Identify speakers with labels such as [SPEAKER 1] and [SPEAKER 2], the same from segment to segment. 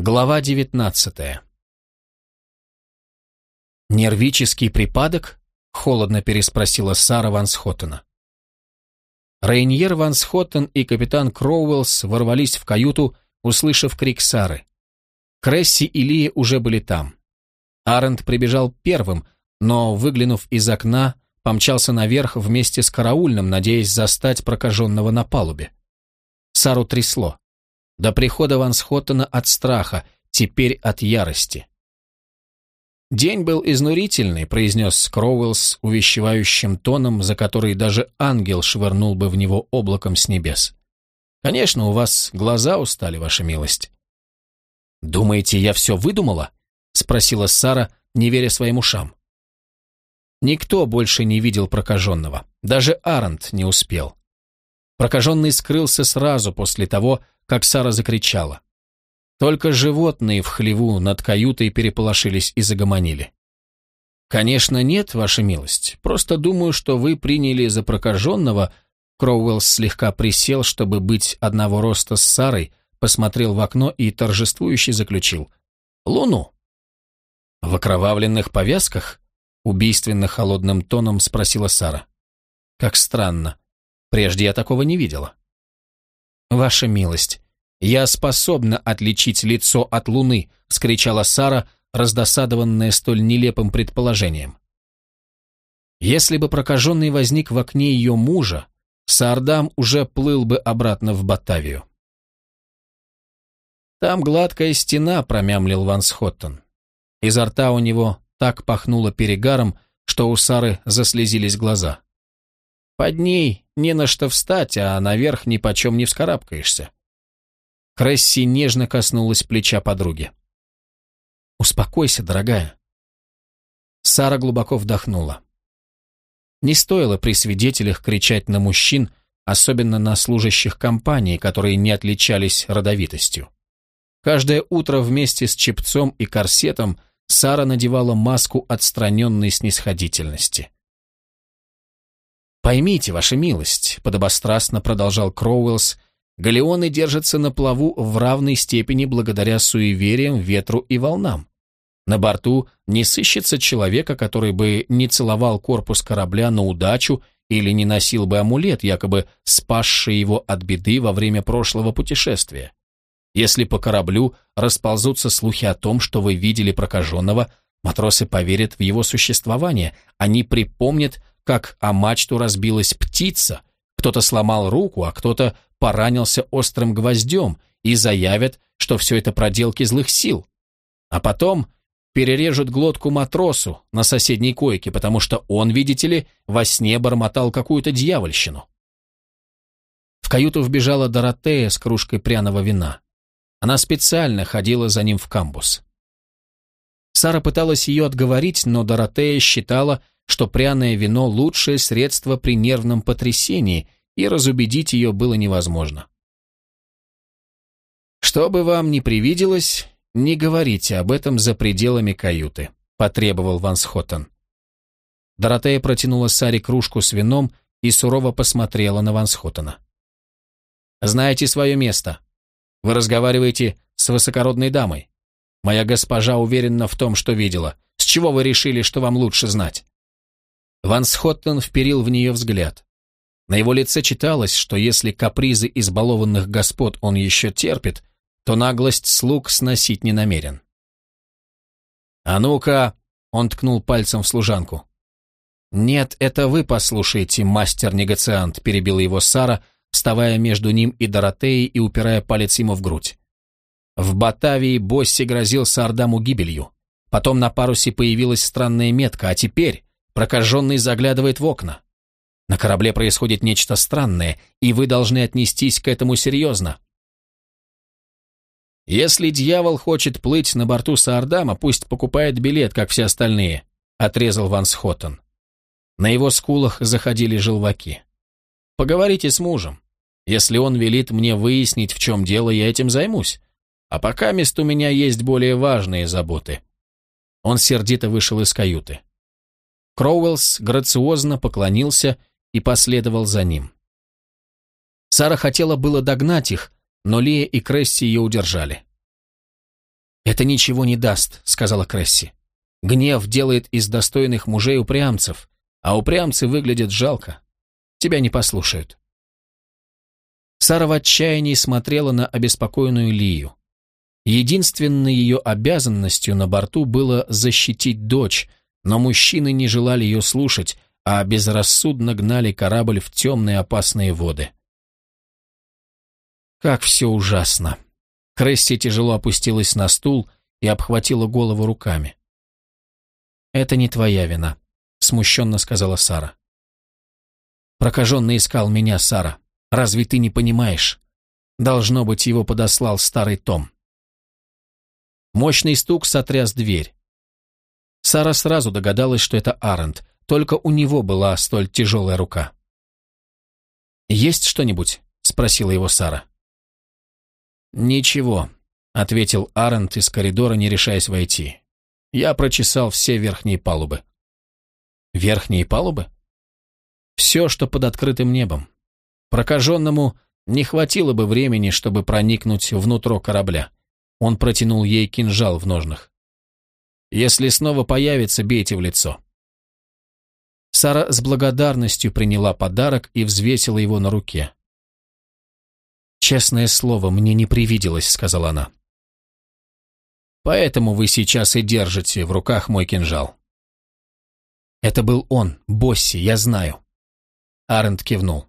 [SPEAKER 1] Глава 19 «Нервический припадок?» — холодно переспросила Сара Ван. Рейньер Ван и капитан Кроуэллс ворвались в каюту, услышав крик Сары. Кресси и Лия уже были там. Арент прибежал первым, но, выглянув из окна, помчался наверх вместе с караульным, надеясь застать прокаженного на палубе. Сару трясло. До прихода Ван Схоттена от страха, теперь от ярости. «День был изнурительный», — произнес Кроуэллс увещевающим тоном, за который даже ангел швырнул бы в него облаком с небес. «Конечно, у вас глаза устали, ваша милость». «Думаете, я все выдумала?» — спросила Сара, не веря своим ушам. Никто больше не видел прокаженного. Даже Арент не успел. Прокаженный скрылся сразу после того, как Сара закричала. Только животные в хлеву над каютой переполошились и загомонили. «Конечно нет, ваша милость. Просто думаю, что вы приняли за прокаженного...» Кроуэлл слегка присел, чтобы быть одного роста с Сарой, посмотрел в окно и торжествующе заключил. «Луну». «В окровавленных повязках?» Убийственно холодным тоном спросила Сара. «Как странно. Прежде я такого не видела». «Ваша милость, я способна отличить лицо от луны», — вскричала Сара, раздосадованная столь нелепым предположением. Если бы прокаженный возник в окне ее мужа, Саардам уже плыл бы обратно в Батавию. «Там гладкая стена», — промямлил Ван Схоттон. Изо рта у него так пахнуло перегаром, что у Сары заслезились глаза. Под ней не на что встать, а наверх ни почем не вскарабкаешься. Кресси нежно коснулась плеча подруги. «Успокойся, дорогая». Сара глубоко вдохнула. Не стоило при свидетелях кричать на мужчин, особенно на служащих компании, которые не отличались родовитостью. Каждое утро вместе с чепцом и корсетом Сара надевала маску отстраненной снисходительности. «Поймите, ваша милость», — подобострастно продолжал Кроуэллс, «галеоны держатся на плаву в равной степени благодаря суевериям, ветру и волнам. На борту не сыщется человека, который бы не целовал корпус корабля на удачу или не носил бы амулет, якобы спасший его от беды во время прошлого путешествия. Если по кораблю расползутся слухи о том, что вы видели прокаженного, матросы поверят в его существование. Они припомнят, как о мачту разбилась птица, кто-то сломал руку, а кто-то поранился острым гвоздем и заявят, что все это проделки злых сил. А потом перережут глотку матросу на соседней койке, потому что он, видите ли, во сне бормотал какую-то дьявольщину. В каюту вбежала Доротея с кружкой пряного вина. Она специально ходила за ним в камбус. Сара пыталась ее отговорить, но Доротея считала, что пряное вино – лучшее средство при нервном потрясении, и разубедить ее было невозможно. «Что бы вам ни привиделось, не говорите об этом за пределами каюты», – потребовал Ван Схоттен. Доротея протянула Саре кружку с вином и сурово посмотрела на Ван Схоттена. «Знаете свое место», вы разговариваете с высокородной дамой. Моя госпожа уверена в том, что видела. С чего вы решили, что вам лучше знать?» Ван Схоттен вперил в нее взгляд. На его лице читалось, что если капризы избалованных господ он еще терпит, то наглость слуг сносить не намерен. «А ну-ка!» — он ткнул пальцем в служанку. «Нет, это вы послушайте, мастер-негациант», — перебила его Сара, — вставая между ним и Доротеей и упирая палец ему в грудь. В Батавии Босси грозил Сардаму гибелью. Потом на парусе появилась странная метка, а теперь прокаженный заглядывает в окна. На корабле происходит нечто странное, и вы должны отнестись к этому серьезно. Если дьявол хочет плыть на борту Саардама, пусть покупает билет, как все остальные, отрезал Ван Схоттен. На его скулах заходили желваки. Поговорите с мужем. Если он велит мне выяснить, в чем дело, я этим займусь. А пока мест у меня есть более важные заботы». Он сердито вышел из каюты. Кроуэллс грациозно поклонился и последовал за ним. Сара хотела было догнать их, но Лия и Кресси ее удержали. «Это ничего не даст», — сказала Кресси. «Гнев делает из достойных мужей упрямцев, а упрямцы выглядят жалко. Тебя не послушают». Сара в отчаянии смотрела на обеспокоенную Лию. Единственной ее обязанностью на борту было защитить дочь, но мужчины не желали ее слушать, а безрассудно гнали корабль в темные опасные воды. Как все ужасно. Кресси тяжело опустилась на стул и обхватила голову руками. «Это не твоя вина», — смущенно сказала Сара. «Прокаженный искал меня, Сара. Разве ты не понимаешь? Должно быть, его подослал старый Том». Мощный стук сотряс дверь. Сара сразу догадалась, что это Арент, только у него была столь тяжелая рука. «Есть что-нибудь?» — спросила его Сара. «Ничего», — ответил Арент из коридора, не решаясь войти. «Я прочесал все верхние палубы». «Верхние палубы?» «Все, что под открытым небом. Прокаженному не хватило бы времени, чтобы проникнуть внутрь корабля. Он протянул ей кинжал в ножнах. «Если снова появится, бейте в лицо». Сара с благодарностью приняла подарок и взвесила его на руке. «Честное слово, мне не привиделось», — сказала она. «Поэтому вы сейчас и держите в руках мой кинжал». «Это был он, Босси, я знаю». Арент кивнул.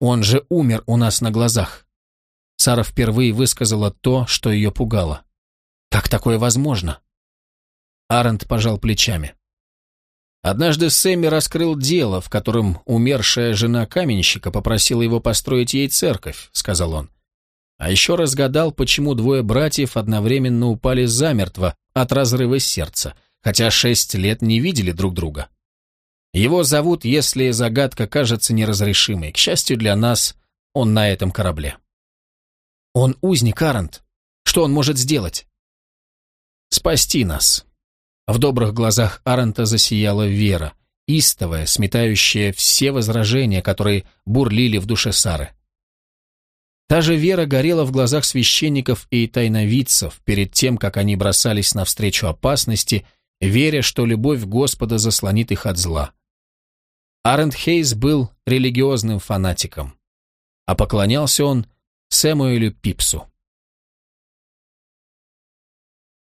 [SPEAKER 1] «Он же умер у нас на глазах. Сара впервые высказала то, что ее пугало. «Как такое возможно?» Арент пожал плечами. Однажды Сэмми раскрыл дело, в котором умершая жена каменщика попросила его построить ей церковь, сказал он. А еще разгадал, почему двое братьев одновременно упали замертво от разрыва сердца, хотя шесть лет не видели друг друга. Его зовут, если загадка кажется неразрешимой. К счастью для нас, он на этом корабле. Он узник, Арант. Что он может сделать? Спасти нас. В добрых глазах Аранта засияла вера, истовая, сметающая все возражения, которые бурлили в душе Сары. Та же вера горела в глазах священников и тайновидцев перед тем, как они бросались навстречу опасности, веря, что любовь Господа заслонит их от зла. Арент Хейс был религиозным фанатиком, а поклонялся он Сэмуэлю Пипсу.